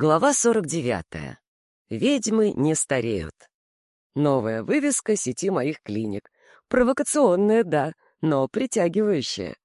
Глава 49. Ведьмы не стареют. Новая вывеска сети моих клиник. Провокационная, да, но притягивающая.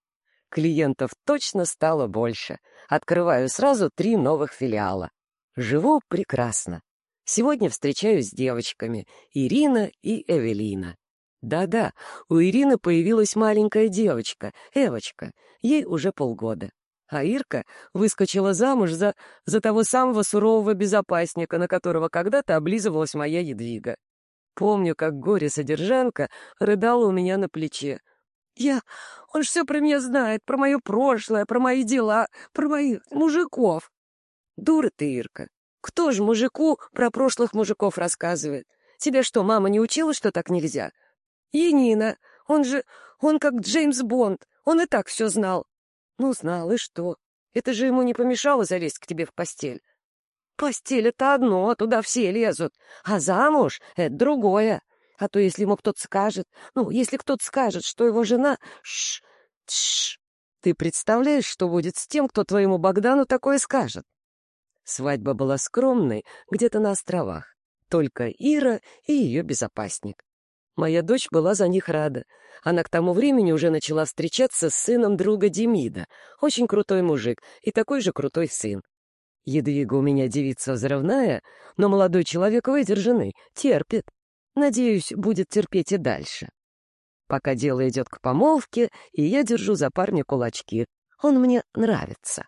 Клиентов точно стало больше. Открываю сразу три новых филиала. Живу прекрасно. Сегодня встречаюсь с девочками Ирина и Эвелина. Да-да, у Ирины появилась маленькая девочка, Эвочка. Ей уже полгода. А Ирка выскочила замуж за, за того самого сурового безопасника, на которого когда-то облизывалась моя едвига. Помню, как горе-содержанка рыдала у меня на плече. «Я... Он все про меня знает, про мое прошлое, про мои дела, про моих мужиков». «Дура ты, Ирка. Кто же мужику про прошлых мужиков рассказывает? Тебе что, мама не учила, что так нельзя?» «Енина, он же... Он как Джеймс Бонд, он и так все знал. Ну, знал, и что? Это же ему не помешало залезть к тебе в постель. Постель — это одно, туда все лезут. А замуж — это другое. А то если ему кто-то скажет... Ну, если кто-то скажет, что его жена... Шш, тш. Ты представляешь, что будет с тем, кто твоему Богдану такое скажет? Свадьба была скромной, где-то на островах. Только Ира и ее безопасник. Моя дочь была за них рада. Она к тому времени уже начала встречаться с сыном друга Демида. Очень крутой мужик и такой же крутой сын. Едвига у меня девица взрывная, но молодой человек выдержанный, терпит. Надеюсь, будет терпеть и дальше. Пока дело идет к помолвке, и я держу за парня кулачки. Он мне нравится.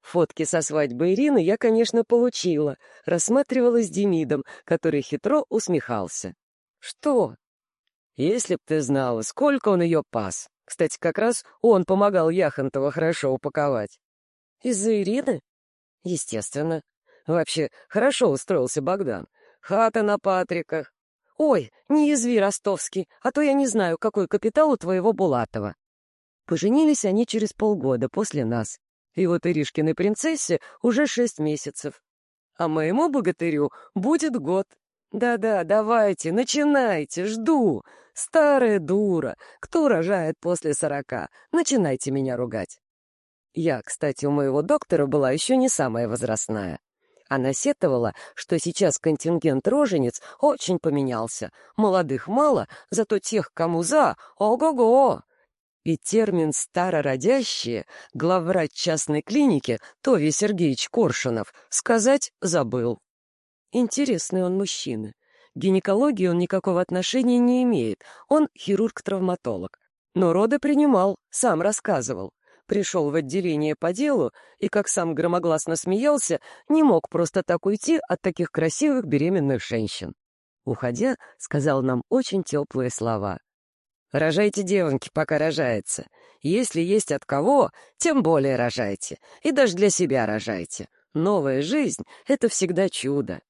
Фотки со свадьбы Ирины я, конечно, получила, рассматривала с Демидом, который хитро усмехался. «Что?» «Если б ты знала, сколько он ее пас. Кстати, как раз он помогал Яхонтова хорошо упаковать». «Из-за Ирины?» «Естественно. Вообще, хорошо устроился Богдан. Хата на Патриках. Ой, не язви, Ростовский, а то я не знаю, какой капитал у твоего Булатова». Поженились они через полгода после нас. И вот Иришкиной принцессе уже шесть месяцев. А моему богатырю будет год. «Да-да, давайте, начинайте, жду. Старая дура. Кто рожает после сорока? Начинайте меня ругать». Я, кстати, у моего доктора была еще не самая возрастная. Она сетовала, что сейчас контингент рожениц очень поменялся. Молодых мало, зато тех, кому за, ого-го! И термин «старородящие» главврач частной клиники Тови Сергеевич Коршунов сказать забыл. Интересный он мужчина. К гинекологии он никакого отношения не имеет. Он хирург-травматолог. Но роды принимал, сам рассказывал. Пришел в отделение по делу и, как сам громогласно смеялся, не мог просто так уйти от таких красивых беременных женщин. Уходя, сказал нам очень теплые слова. «Рожайте, девоньки, пока рожается. Если есть от кого, тем более рожайте. И даже для себя рожайте. Новая жизнь — это всегда чудо.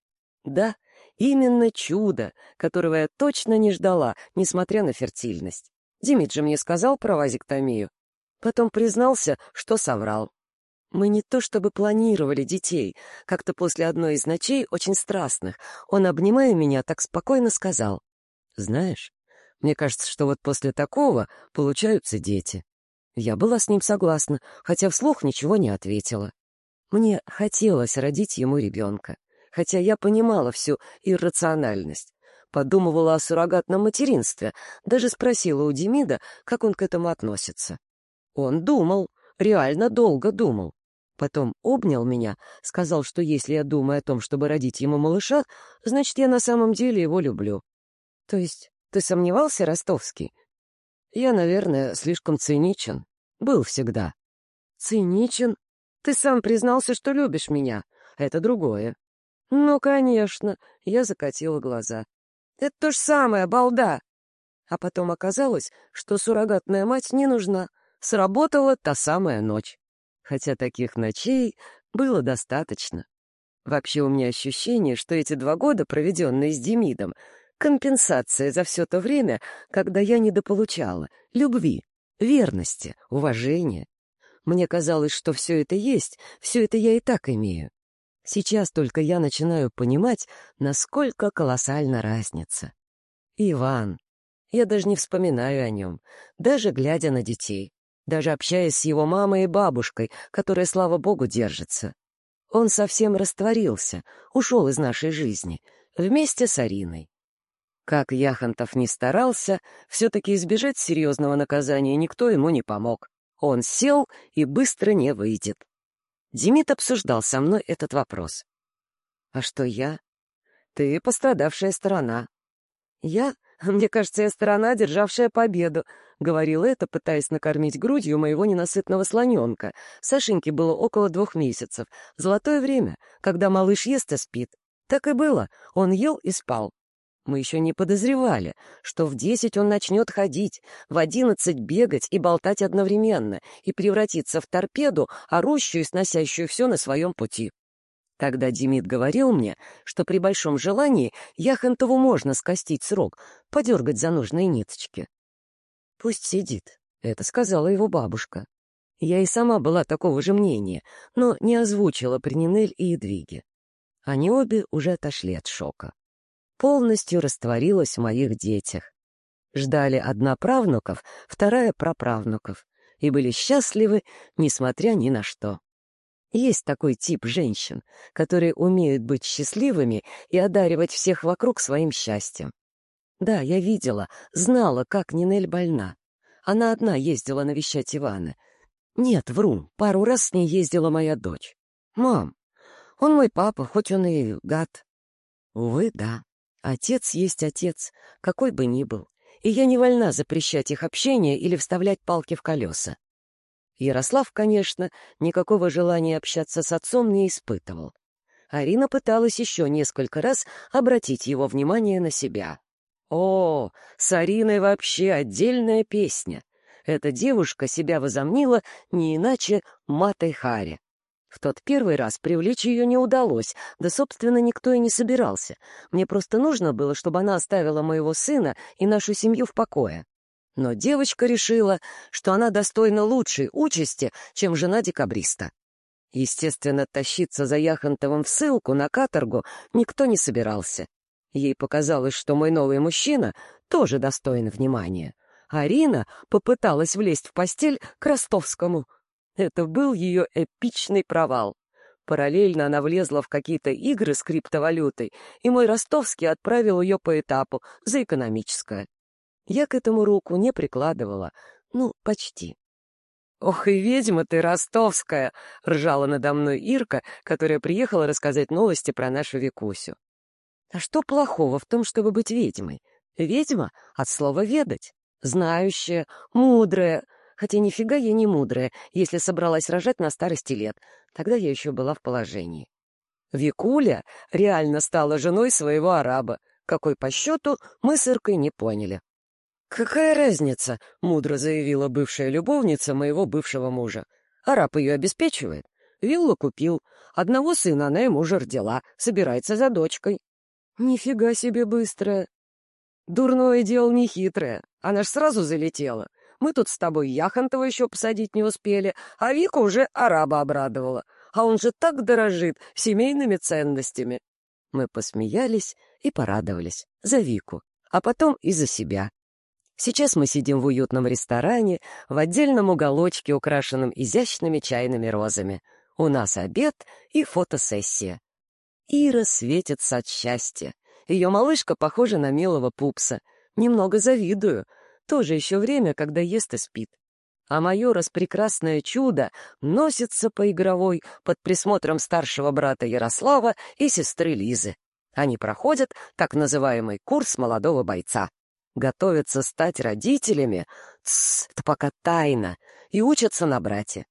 Да, именно чудо, которого я точно не ждала, несмотря на фертильность. Димит же мне сказал про вазектомию. Потом признался, что соврал. Мы не то чтобы планировали детей. Как-то после одной из ночей, очень страстных, он, обнимая меня, так спокойно сказал. «Знаешь, мне кажется, что вот после такого получаются дети». Я была с ним согласна, хотя вслух ничего не ответила. Мне хотелось родить ему ребенка хотя я понимала всю иррациональность. Подумывала о суррогатном материнстве, даже спросила у Демида, как он к этому относится. Он думал, реально долго думал. Потом обнял меня, сказал, что если я думаю о том, чтобы родить ему малыша, значит, я на самом деле его люблю. То есть ты сомневался, Ростовский? Я, наверное, слишком циничен. Был всегда. Циничен? Ты сам признался, что любишь меня. Это другое. «Ну, конечно!» — я закатила глаза. «Это то же самое, балда!» А потом оказалось, что суррогатная мать не нужна. Сработала та самая ночь. Хотя таких ночей было достаточно. Вообще у меня ощущение, что эти два года, проведенные с Демидом, компенсация за все то время, когда я недополучала любви, верности, уважения. Мне казалось, что все это есть, все это я и так имею. Сейчас только я начинаю понимать, насколько колоссальна разница. Иван. Я даже не вспоминаю о нем, даже глядя на детей, даже общаясь с его мамой и бабушкой, которая, слава богу, держится. Он совсем растворился, ушел из нашей жизни, вместе с Ариной. Как Яхонтов не старался, все-таки избежать серьезного наказания никто ему не помог. Он сел и быстро не выйдет. Демид обсуждал со мной этот вопрос. «А что я?» «Ты пострадавшая сторона». «Я? Мне кажется, я сторона, державшая победу», — говорил это, пытаясь накормить грудью моего ненасытного слоненка. Сашеньке было около двух месяцев. Золотое время, когда малыш ест и спит. Так и было. Он ел и спал. Мы еще не подозревали, что в десять он начнет ходить, в одиннадцать бегать и болтать одновременно, и превратиться в торпеду, орущую и сносящую все на своем пути. Тогда Демид говорил мне, что при большом желании Яхонтову можно скостить срок, подергать за нужные ниточки. «Пусть сидит», — это сказала его бабушка. Я и сама была такого же мнения, но не озвучила при Нинель и Едвиге. Они обе уже отошли от шока полностью растворилась в моих детях. Ждали одна правнуков, вторая праправнуков, и были счастливы, несмотря ни на что. Есть такой тип женщин, которые умеют быть счастливыми и одаривать всех вокруг своим счастьем. Да, я видела, знала, как Нинель больна. Она одна ездила навещать Ивана. Нет, вру, пару раз с ней ездила моя дочь. Мам, он мой папа, хоть он и гад. Увы, да. Отец есть отец, какой бы ни был, и я не вольна запрещать их общение или вставлять палки в колеса. Ярослав, конечно, никакого желания общаться с отцом не испытывал. Арина пыталась еще несколько раз обратить его внимание на себя. О, с Ариной вообще отдельная песня. Эта девушка себя возомнила не иначе Матой Хари. В тот первый раз привлечь ее не удалось, да, собственно, никто и не собирался. Мне просто нужно было, чтобы она оставила моего сына и нашу семью в покое. Но девочка решила, что она достойна лучшей участи, чем жена декабриста. Естественно, тащиться за Яхонтовым в ссылку на каторгу никто не собирался. Ей показалось, что мой новый мужчина тоже достоин внимания. Арина попыталась влезть в постель к Ростовскому — это был ее эпичный провал. Параллельно она влезла в какие-то игры с криптовалютой, и мой ростовский отправил ее по этапу за экономическое. Я к этому руку не прикладывала. Ну, почти. «Ох и ведьма ты, ростовская!» — ржала надо мной Ирка, которая приехала рассказать новости про нашу Викусю. «А что плохого в том, чтобы быть ведьмой? Ведьма — от слова «ведать». Знающая, мудрая, Хотя нифига я не мудрая, если собралась рожать на старости лет. Тогда я еще была в положении. Викуля реально стала женой своего араба. Какой по счету, мы с Иркой не поняли. «Какая разница?» — мудро заявила бывшая любовница моего бывшего мужа. «Араб ее обеспечивает. Виллу купил. Одного сына она ему уже родила. Собирается за дочкой». «Нифига себе быстрая!» «Дурное дело нехитрое. Она ж сразу залетела. Мы тут с тобой Яхонтова еще посадить не успели, а Вика уже араба обрадовала. А он же так дорожит семейными ценностями. Мы посмеялись и порадовались за Вику, а потом и за себя. Сейчас мы сидим в уютном ресторане, в отдельном уголочке, украшенном изящными чайными розами. У нас обед и фотосессия. Ира светится от счастья. Ее малышка похожа на милого пупса. Немного завидую — тоже еще время, когда ест и спит. А мое распрекрасное чудо носится по игровой под присмотром старшего брата Ярослава и сестры Лизы. Они проходят так называемый курс молодого бойца. Готовятся стать родителями, тссс, это пока тайна, и учатся на брате.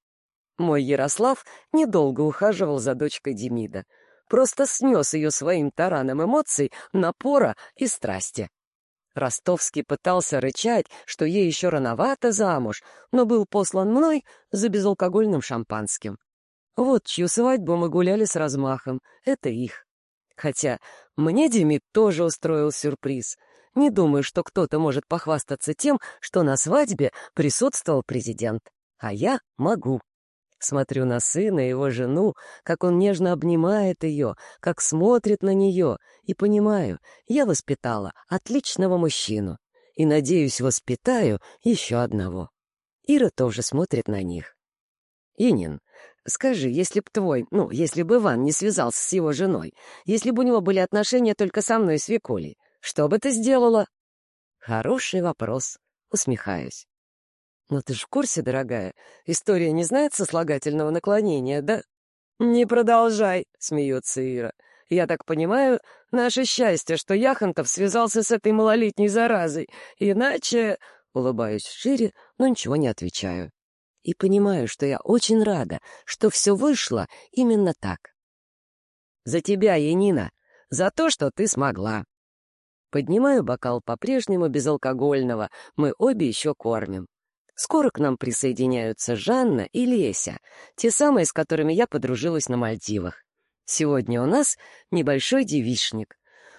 Мой Ярослав недолго ухаживал за дочкой Демида, просто снес ее своим тараном эмоций, напора и страсти. Ростовский пытался рычать, что ей еще рановато замуж, но был послан мной за безалкогольным шампанским. Вот чью свадьбу мы гуляли с размахом. Это их. Хотя мне Демид тоже устроил сюрприз. Не думаю, что кто-то может похвастаться тем, что на свадьбе присутствовал президент. А я могу. Смотрю на сына и его жену, как он нежно обнимает ее, как смотрит на нее, и понимаю, я воспитала отличного мужчину. И, надеюсь, воспитаю еще одного. Ира тоже смотрит на них. «Инин, Скажи, если б твой, ну, если бы Иван не связался с его женой, если бы у него были отношения только со мной и с Викулей, что бы ты сделала? Хороший вопрос. Усмехаюсь. Но ты ж в курсе, дорогая, история не знает сослагательного наклонения, да? Не продолжай, смеется Ира. Я так понимаю, наше счастье, что Яхонтов связался с этой малолетней заразой. Иначе... Улыбаюсь шире, но ничего не отвечаю. И понимаю, что я очень рада, что все вышло именно так. За тебя, Янина, за то, что ты смогла. Поднимаю бокал по-прежнему безалкогольного, мы обе еще кормим. Скоро к нам присоединяются Жанна и Леся, те самые, с которыми я подружилась на Мальдивах. Сегодня у нас небольшой девичник.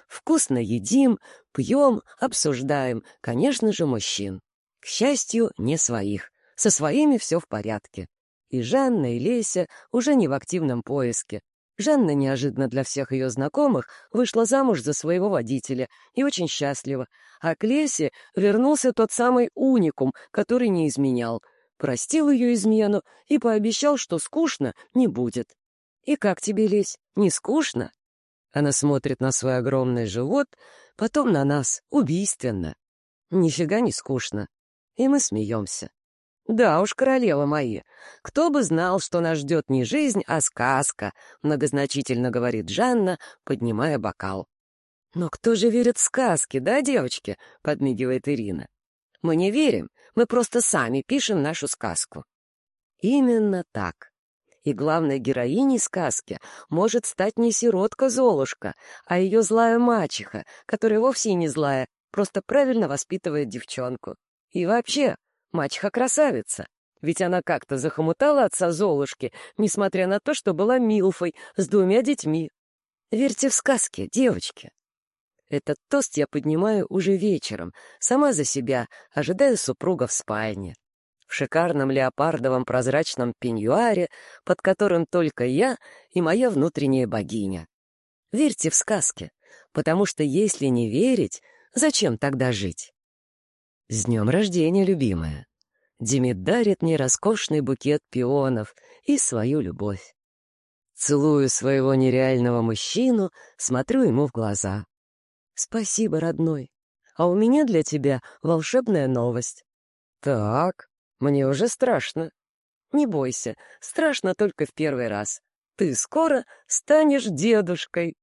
Вкусно едим, пьем, обсуждаем, конечно же, мужчин. К счастью, не своих. Со своими все в порядке. И Жанна, и Леся уже не в активном поиске. Жанна неожиданно для всех ее знакомых вышла замуж за своего водителя и очень счастлива. А к Лесе вернулся тот самый уникум, который не изменял. Простил ее измену и пообещал, что скучно не будет. «И как тебе, Лесь, не скучно?» Она смотрит на свой огромный живот, потом на нас, убийственно. Нифига не скучно. И мы смеемся. «Да уж, королева мои, кто бы знал, что нас ждет не жизнь, а сказка», многозначительно говорит Жанна, поднимая бокал. «Но кто же верит в сказки, да, девочки?» — подмигивает Ирина. «Мы не верим, мы просто сами пишем нашу сказку». Именно так и главной героиней сказки может стать не сиротка-золушка, а ее злая мачеха, которая вовсе не злая, просто правильно воспитывает девчонку. И вообще, мачеха красавица, ведь она как-то захомутала отца Золушки, несмотря на то, что была Милфой с двумя детьми. Верьте в сказки, девочки. Этот тост я поднимаю уже вечером, сама за себя, ожидая супруга в спальне в шикарном леопардовом прозрачном пеньюаре, под которым только я и моя внутренняя богиня. Верьте в сказки, потому что если не верить, зачем тогда жить? С днем рождения, любимая! Демид дарит мне роскошный букет пионов и свою любовь. Целую своего нереального мужчину, смотрю ему в глаза. «Спасибо, родной. А у меня для тебя волшебная новость». «Так, мне уже страшно. Не бойся, страшно только в первый раз. Ты скоро станешь дедушкой.